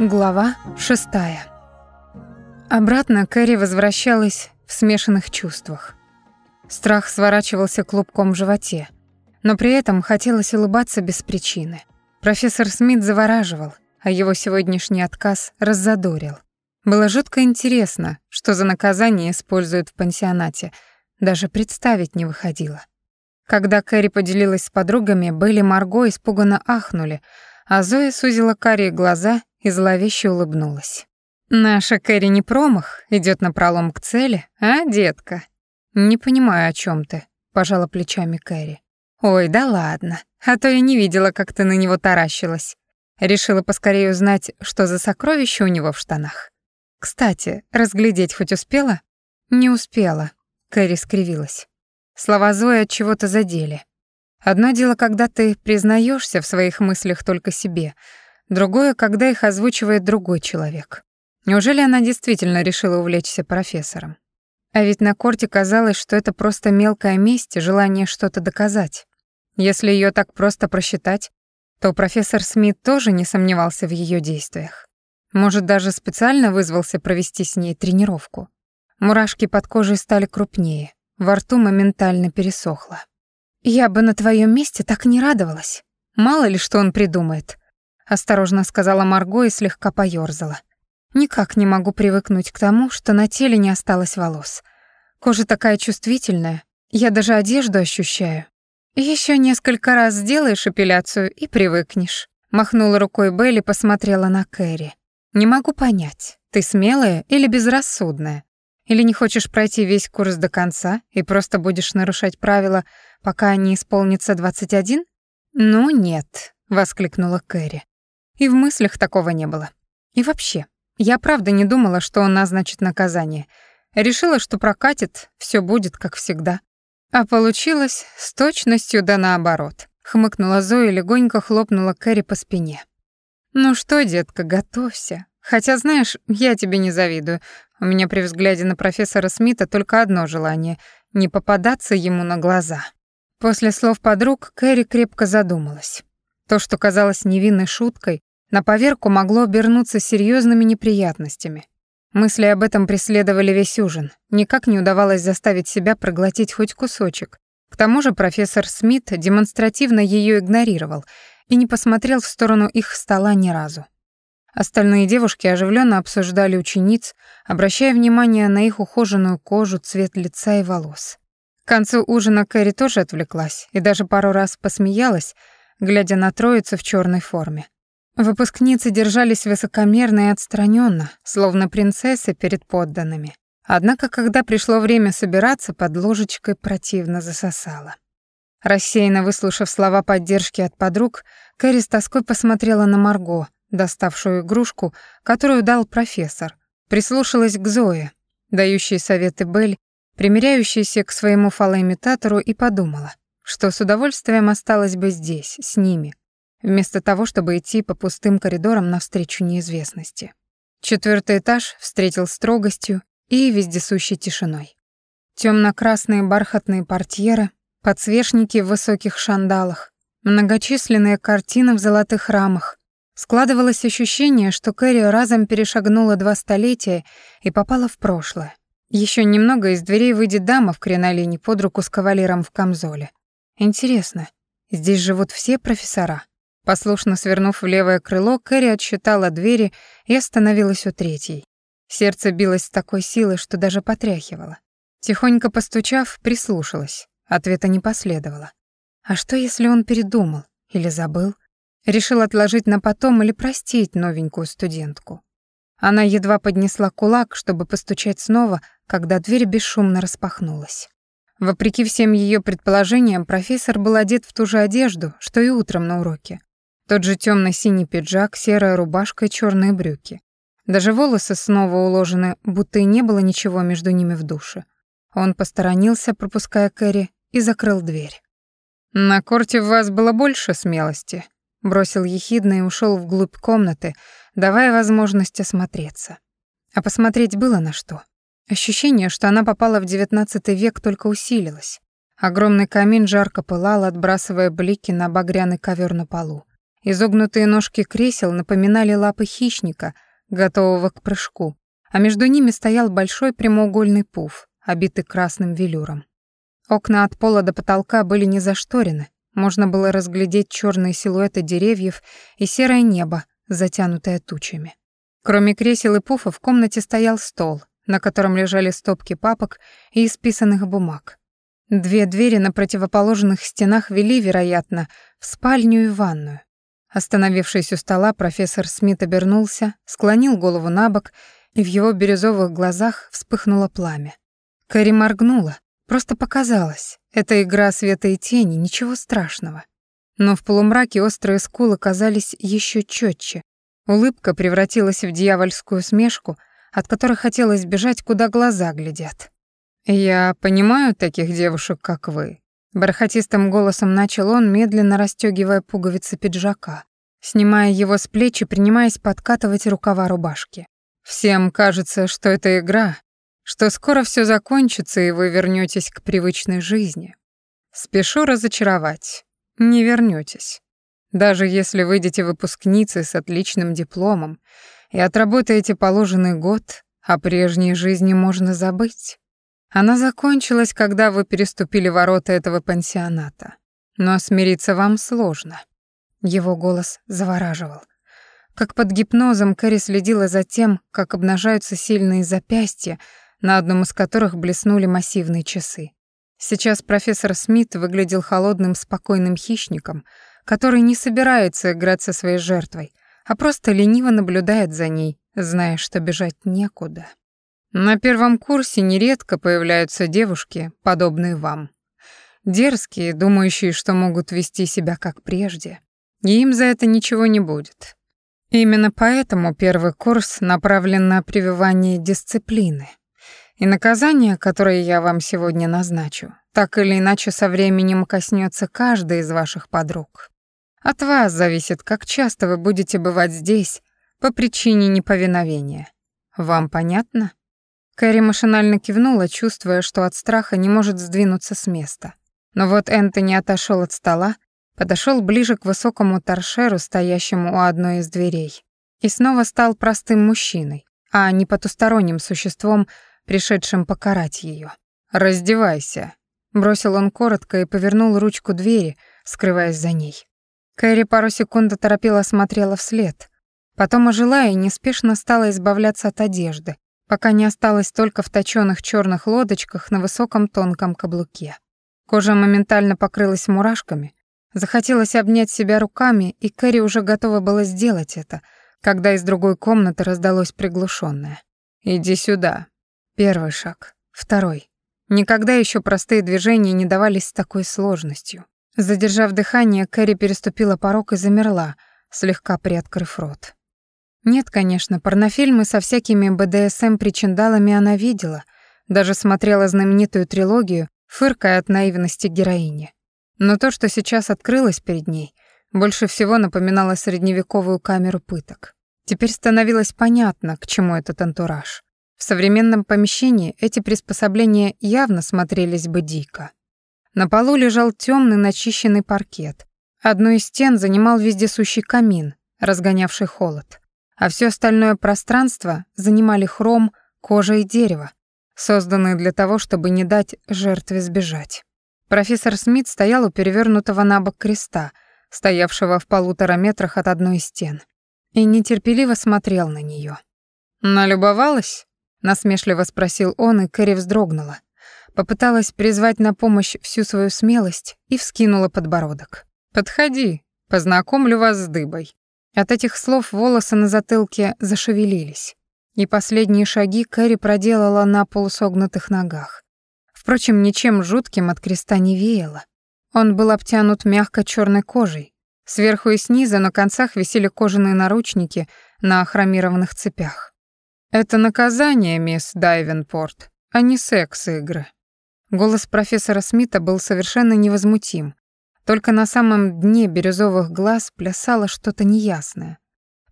Глава шестая. Обратно Кэрри возвращалась в смешанных чувствах. Страх сворачивался клубком в животе, но при этом хотелось улыбаться без причины. Профессор Смит завораживал, а его сегодняшний отказ раззадорил. Было жутко интересно, что за наказание используют в пансионате, даже представить не выходило. Когда Кэрри поделилась с подругами, Белли Марго испуганно ахнули, а Зоя сузила карие глаза и зловеще улыбнулась. «Наша Кэрри не промах, идет на пролом к цели, а, детка?» «Не понимаю, о чем ты», — пожала плечами Кэрри. «Ой, да ладно, а то я не видела, как ты на него таращилась. Решила поскорее узнать, что за сокровище у него в штанах. Кстати, разглядеть хоть успела?» «Не успела», — Кэрри скривилась. Слова Зои от чего-то задели. Одно дело, когда ты признаешься в своих мыслях только себе — другое, когда их озвучивает другой человек. Неужели она действительно решила увлечься профессором? А ведь на корте казалось, что это просто мелкая месть и желание что-то доказать. Если ее так просто просчитать, то профессор Смит тоже не сомневался в ее действиях. Может, даже специально вызвался провести с ней тренировку. Мурашки под кожей стали крупнее, во рту моментально пересохло. «Я бы на твоем месте так не радовалась. Мало ли, что он придумает», осторожно сказала Марго и слегка поёрзала. Никак не могу привыкнуть к тому, что на теле не осталось волос. Кожа такая чувствительная, я даже одежду ощущаю. Еще несколько раз сделаешь эпиляцию и привыкнешь. Махнула рукой Белли, посмотрела на Кэрри. Не могу понять, ты смелая или безрассудная? Или не хочешь пройти весь курс до конца и просто будешь нарушать правила, пока не исполнится 21? Ну нет, воскликнула Кэрри. И в мыслях такого не было. И вообще, я правда не думала, что он назначит наказание. Решила, что прокатит, все будет как всегда. А получилось с точностью да наоборот. Хмыкнула Зоя и легонько хлопнула Кэрри по спине. «Ну что, детка, готовься. Хотя, знаешь, я тебе не завидую. У меня при взгляде на профессора Смита только одно желание — не попадаться ему на глаза». После слов подруг Кэрри крепко задумалась. То, что казалось невинной шуткой, на поверку могло обернуться серьезными неприятностями. Мысли об этом преследовали весь ужин. Никак не удавалось заставить себя проглотить хоть кусочек. К тому же профессор Смит демонстративно ее игнорировал и не посмотрел в сторону их стола ни разу. Остальные девушки оживленно обсуждали учениц, обращая внимание на их ухоженную кожу, цвет лица и волос. К концу ужина Кэрри тоже отвлеклась и даже пару раз посмеялась, глядя на троицу в черной форме. Выпускницы держались высокомерно и отстраненно, словно принцессы перед подданными. Однако, когда пришло время собираться, под ложечкой противно засосала. Рассеянно выслушав слова поддержки от подруг, Кэрри с тоской посмотрела на Марго, доставшую игрушку, которую дал профессор, прислушалась к Зое, дающей советы Белль, примеряющейся к своему фалоимитатору, и подумала — что с удовольствием осталась бы здесь, с ними, вместо того, чтобы идти по пустым коридорам навстречу неизвестности. Четвертый этаж встретил строгостью и вездесущей тишиной. Темно-красные бархатные портьеры, подсвечники в высоких шандалах, многочисленные картины в золотых рамах. Складывалось ощущение, что Кэрри разом перешагнула два столетия и попала в прошлое. Еще немного из дверей выйдет дама в кринолине под руку с кавалером в камзоле. Интересно, здесь живут все профессора? Послушно свернув в левое крыло, Кэрри отсчитала двери и остановилась у третьей. Сердце билось с такой силой, что даже потряхивало. Тихонько постучав, прислушалась. Ответа не последовало. А что, если он передумал или забыл? Решил отложить на потом или простить новенькую студентку. Она едва поднесла кулак, чтобы постучать снова, когда дверь бесшумно распахнулась. Вопреки всем ее предположениям, профессор был одет в ту же одежду, что и утром на уроке. Тот же темно синий пиджак, серая рубашка и черные брюки. Даже волосы снова уложены, будто и не было ничего между ними в душе. Он посторонился, пропуская Кэрри, и закрыл дверь. «На корте в вас было больше смелости», — бросил ехидно и ушел вглубь комнаты, давая возможность осмотреться. А посмотреть было на что. Ощущение, что она попала в девятнадцатый век, только усилилось. Огромный камин жарко пылал, отбрасывая блики на багряный ковер на полу. Изогнутые ножки кресел напоминали лапы хищника, готового к прыжку, а между ними стоял большой прямоугольный пуф, обитый красным велюром. Окна от пола до потолка были не зашторены, можно было разглядеть черные силуэты деревьев и серое небо, затянутое тучами. Кроме кресел и пуфа в комнате стоял стол, на котором лежали стопки папок и исписанных бумаг. Две двери на противоположных стенах вели, вероятно, в спальню и ванную. Остановившись у стола, профессор Смит обернулся, склонил голову на бок, и в его бирюзовых глазах вспыхнуло пламя. Кэрри моргнула, просто показалось. Это игра света и тени, ничего страшного. Но в полумраке острые скулы казались еще четче. Улыбка превратилась в дьявольскую смешку, от которой хотелось бежать, куда глаза глядят. «Я понимаю таких девушек, как вы», Бархатистым голосом начал он, медленно расстёгивая пуговицы пиджака, снимая его с плеч и принимаясь подкатывать рукава рубашки. «Всем кажется, что это игра, что скоро всё закончится, и вы вернётесь к привычной жизни. Спешу разочаровать. Не вернётесь. Даже если выйдете выпускницей с отличным дипломом и отработаете положенный год, о прежней жизни можно забыть. Она закончилась, когда вы переступили ворота этого пансионата. Но смириться вам сложно. Его голос завораживал. Как под гипнозом Кэрри следила за тем, как обнажаются сильные запястья, на одном из которых блеснули массивные часы. Сейчас профессор Смит выглядел холодным, спокойным хищником, который не собирается играть со своей жертвой, а просто лениво наблюдает за ней, зная, что бежать некуда. На первом курсе нередко появляются девушки, подобные вам. Дерзкие, думающие, что могут вести себя как прежде. И им за это ничего не будет. Именно поэтому первый курс направлен на прививание дисциплины. И наказание, которое я вам сегодня назначу, так или иначе со временем коснется каждой из ваших подруг. От вас зависит, как часто вы будете бывать здесь по причине неповиновения. Вам понятно? Кэрри машинально кивнула, чувствуя, что от страха не может сдвинуться с места. Но вот Энтони отошел от стола, подошел ближе к высокому торшеру, стоящему у одной из дверей, и снова стал простым мужчиной, а не потусторонним существом, пришедшим покарать ее. «Раздевайся», — бросил он коротко и повернул ручку двери, скрываясь за ней. Кэрри пару секунд торопила смотрела вслед, потом ожила и неспешно стала избавляться от одежды, пока не осталось только в точёных чёрных лодочках на высоком тонком каблуке. Кожа моментально покрылась мурашками, захотелось обнять себя руками, и Кэрри уже готова была сделать это, когда из другой комнаты раздалось приглушённое. «Иди сюда». Первый шаг. Второй. Никогда ещё простые движения не давались с такой сложностью. Задержав дыхание, Кэрри переступила порог и замерла, слегка приоткрыв рот. Нет, конечно, порнофильмы со всякими БДСМ-причиндалами она видела, даже смотрела знаменитую трилогию, фыркая от наивности героини. Но то, что сейчас открылось перед ней, больше всего напоминало средневековую камеру пыток. Теперь становилось понятно, к чему этот антураж. В современном помещении эти приспособления явно смотрелись бы дико. На полу лежал темный начищенный паркет. Одну из стен занимал вездесущий камин, разгонявший холод а все остальное пространство занимали хром, кожа и дерево, созданные для того, чтобы не дать жертве сбежать. Профессор Смит стоял у перевернутого на бок креста, стоявшего в полутора метрах от одной из стен, и нетерпеливо смотрел на нее. «Налюбовалась?» — насмешливо спросил он, и Кэрри вздрогнула. Попыталась призвать на помощь всю свою смелость и вскинула подбородок. «Подходи, познакомлю вас с дыбой». От этих слов волосы на затылке зашевелились, и последние шаги Кэрри проделала на полусогнутых ногах. Впрочем, ничем жутким от креста не веяло. Он был обтянут мягко черной кожей. Сверху и снизу на концах висели кожаные наручники на хромированных цепях. «Это наказание, мисс Дайвенпорт, а не секс-игры». Голос профессора Смита был совершенно невозмутим, только на самом дне бирюзовых глаз плясало что-то неясное.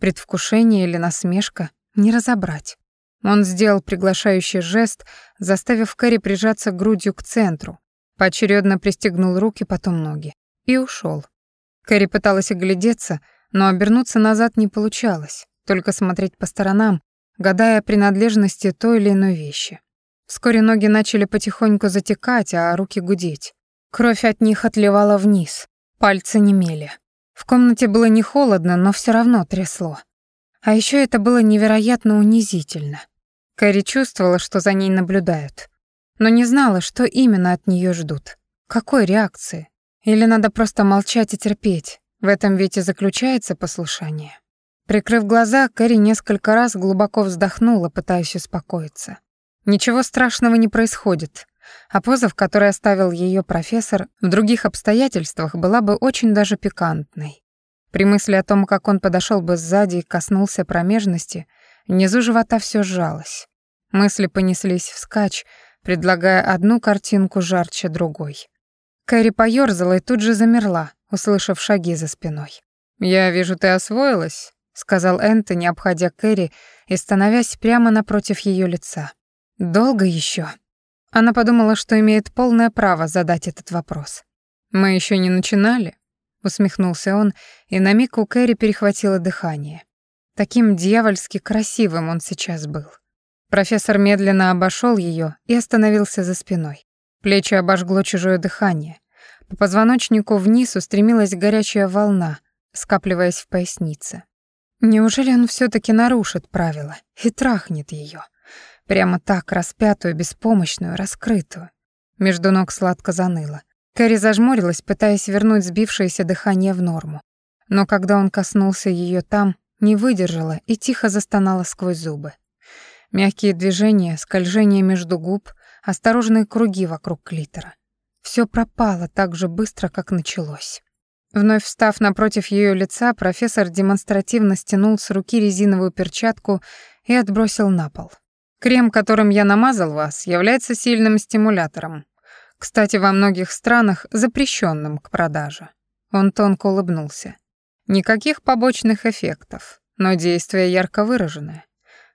Предвкушение или насмешка — не разобрать. Он сделал приглашающий жест, заставив Кэрри прижаться грудью к центру, поочередно пристегнул руки, потом ноги, и ушел. Кэрри пыталась оглядеться, но обернуться назад не получалось, только смотреть по сторонам, гадая о принадлежности той или иной вещи. Вскоре ноги начали потихоньку затекать, а руки гудеть. Кровь от них отливала вниз, пальцы немели. В комнате было не холодно, но все равно трясло. А еще это было невероятно унизительно. Кэрри чувствовала, что за ней наблюдают, но не знала, что именно от нее ждут. Какой реакции? Или надо просто молчать и терпеть? В этом ведь и заключается послушание. Прикрыв глаза, Кэрри несколько раз глубоко вздохнула, пытаясь успокоиться. Ничего страшного не происходит, а поза, в которой оставил ее профессор, в других обстоятельствах была бы очень даже пикантной. При мысли о том, как он подошел бы сзади и коснулся промежности, внизу живота все сжалось. Мысли понеслись вскачь, предлагая одну картинку жарче другой. Кэрри поёрзала и тут же замерла, услышав шаги за спиной. «Я вижу, ты освоилась», — сказал Энтони, обходя Кэрри и становясь прямо напротив ее лица. «Долго еще? Она подумала, что имеет полное право задать этот вопрос. «Мы еще не начинали?» — усмехнулся он, и на миг у Кэрри перехватило дыхание. Таким дьявольски красивым он сейчас был. Профессор медленно обошел ее и остановился за спиной. Плечи обожгло чужое дыхание. По позвоночнику вниз устремилась горячая волна, скапливаясь в пояснице. Неужели он все таки нарушит правила и трахнет ее? Прямо так, распятую, беспомощную, раскрытую. Между ног сладко заныло. Кэрри зажмурилась, пытаясь вернуть сбившееся дыхание в норму. Но когда он коснулся ее там, не выдержала и тихо застонала сквозь зубы. Мягкие движения, скольжение между губ, осторожные круги вокруг клитора. Все пропало так же быстро, как началось. Вновь встав напротив ее лица, профессор демонстративно стянул с руки резиновую перчатку и отбросил на пол. Крем, которым я намазал вас, является сильным стимулятором. Кстати, во многих странах запрещенным к продаже. Он тонко улыбнулся. Никаких побочных эффектов, но действие ярко выраженное.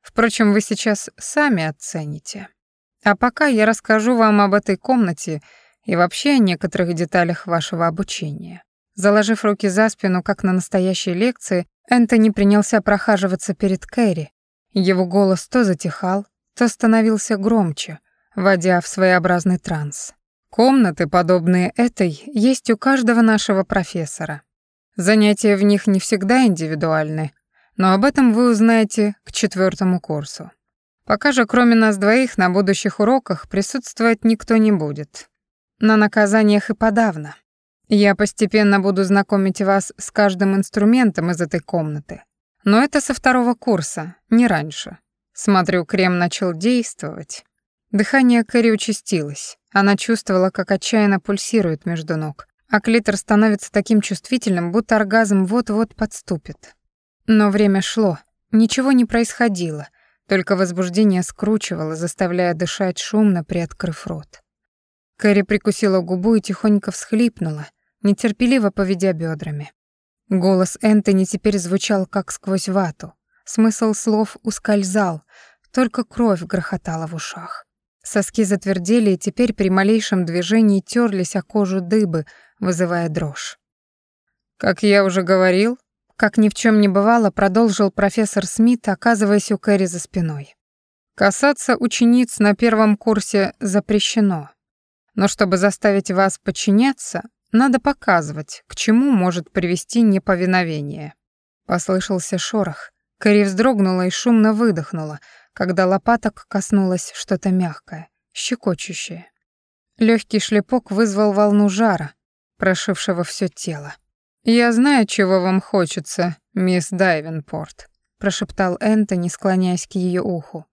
Впрочем, вы сейчас сами оцените. А пока я расскажу вам об этой комнате и вообще о некоторых деталях вашего обучения. Заложив руки за спину, как на настоящей лекции, Энтони принялся прохаживаться перед Кэрри. Его голос то затихал, то становился громче, вводя в своеобразный транс. Комнаты, подобные этой, есть у каждого нашего профессора. Занятия в них не всегда индивидуальны, но об этом вы узнаете к четвертому курсу. Пока же, кроме нас двоих, на будущих уроках присутствовать никто не будет. На наказаниях и подавно. Я постепенно буду знакомить вас с каждым инструментом из этой комнаты. Но это со второго курса, не раньше. Смотрю, крем начал действовать. Дыхание Кэрри участилось. Она чувствовала, как отчаянно пульсирует между ног, а клитор становится таким чувствительным, будто оргазм вот-вот подступит. Но время шло, ничего не происходило, только возбуждение скручивало, заставляя дышать шумно, приоткрыв рот. Кэрри прикусила губу и тихонько всхлипнула, нетерпеливо поведя бедрами. Голос Энтони теперь звучал как сквозь вату. Смысл слов ускользал, только кровь грохотала в ушах. Соски затвердели и теперь при малейшем движении терлись о кожу дыбы, вызывая дрожь. «Как я уже говорил», как ни в чем не бывало, продолжил профессор Смит, оказываясь у Кэрри за спиной. «Касаться учениц на первом курсе запрещено. Но чтобы заставить вас подчиняться, надо показывать, к чему может привести неповиновение». Послышался шорох, Кэрри вздрогнула и шумно выдохнула, когда лопаток коснулось что-то мягкое, щекочущее. Легкий шлепок вызвал волну жара, прошившего все тело. «Я знаю, чего вам хочется, мисс Дайвенпорт», прошептал Энтони, склоняясь к ее уху.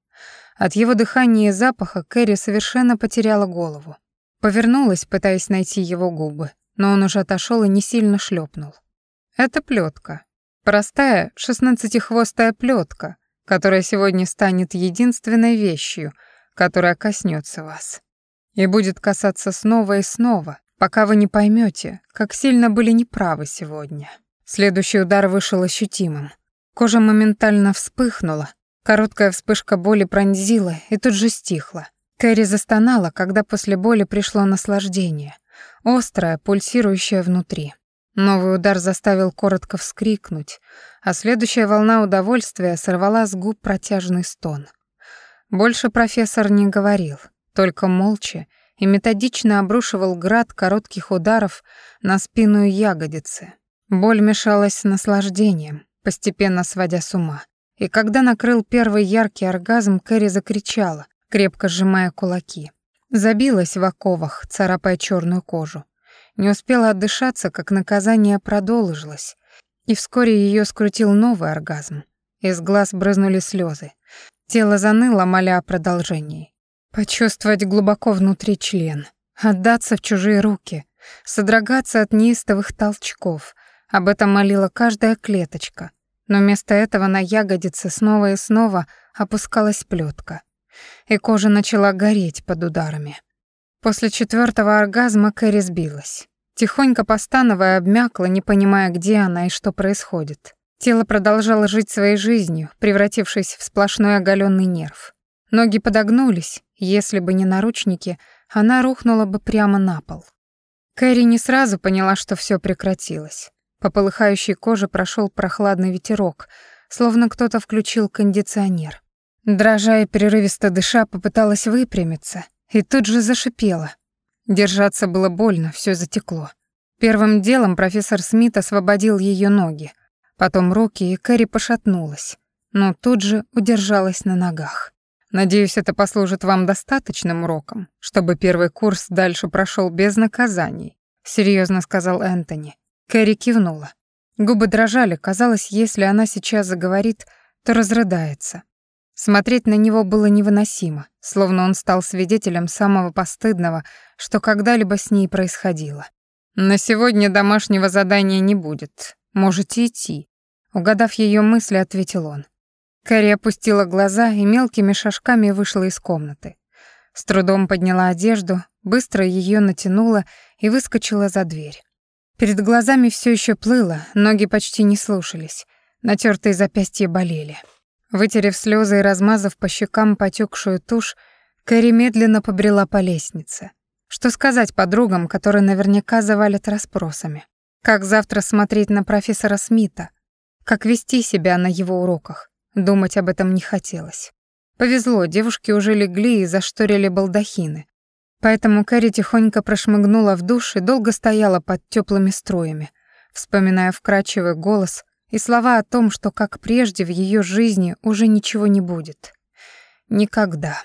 От его дыхания и запаха Кэрри совершенно потеряла голову. Повернулась, пытаясь найти его губы, но он уже отошел и не сильно шлепнул. «Это плетка. Простая шестнадцатихвостая плетка, которая сегодня станет единственной вещью, которая коснется вас. И будет касаться снова и снова, пока вы не поймете, как сильно были неправы сегодня. Следующий удар вышел ощутимым. Кожа моментально вспыхнула, короткая вспышка боли пронзила и тут же стихла. Кэрри застонала, когда после боли пришло наслаждение, острое, пульсирующее внутри. Новый удар заставил коротко вскрикнуть, а следующая волна удовольствия сорвала с губ протяжный стон. Больше профессор не говорил, только молча и методично обрушивал град коротких ударов на спину и ягодицы. Боль мешалась с наслаждением, постепенно сводя с ума. И когда накрыл первый яркий оргазм, Кэрри закричала, крепко сжимая кулаки. Забилась в оковах, царапая черную кожу. Не успела отдышаться, как наказание продолжилось, и вскоре ее скрутил новый оргазм. Из глаз брызнули слезы. Тело заныло, моля о продолжении. Почувствовать глубоко внутри член, отдаться в чужие руки, содрогаться от неистовых толчков. Об этом молила каждая клеточка. Но вместо этого на ягодице снова и снова опускалась плетка, и кожа начала гореть под ударами. После четвертого оргазма Кэрри сбилась. Тихонько постановая обмякла, не понимая, где она и что происходит. Тело продолжало жить своей жизнью, превратившись в сплошной оголенный нерв. Ноги подогнулись, если бы не наручники, она рухнула бы прямо на пол. Кэрри не сразу поняла, что все прекратилось. По полыхающей коже прошел прохладный ветерок, словно кто-то включил кондиционер. Дрожа и прерывисто дыша, попыталась выпрямиться, и тут же зашипела. Держаться было больно, все затекло. Первым делом профессор Смит освободил ее ноги, потом руки, и Кэрри пошатнулась, но тут же удержалась на ногах. «Надеюсь, это послужит вам достаточным уроком, чтобы первый курс дальше прошел без наказаний», — серьезно сказал Энтони. Кэрри кивнула. Губы дрожали, казалось, если она сейчас заговорит, то разрыдается. Смотреть на него было невыносимо, словно он стал свидетелем самого постыдного, что когда-либо с ней происходило. «На сегодня домашнего задания не будет. Можете идти», — угадав ее мысли, ответил он. Кэрри опустила глаза и мелкими шажками вышла из комнаты. С трудом подняла одежду, быстро ее натянула и выскочила за дверь. Перед глазами все еще плыло, ноги почти не слушались, натертые запястья болели. Вытерев слезы и размазав по щекам потекшую тушь, Кэрри медленно побрела по лестнице. Что сказать подругам, которые наверняка завалят расспросами? Как завтра смотреть на профессора Смита? Как вести себя на его уроках? Думать об этом не хотелось. Повезло, девушки уже легли и зашторили балдахины. Поэтому Кэрри тихонько прошмыгнула в душ и долго стояла под теплыми струями, вспоминая вкрадчивый голос и слова о том, что, как прежде, в ее жизни уже ничего не будет. Никогда.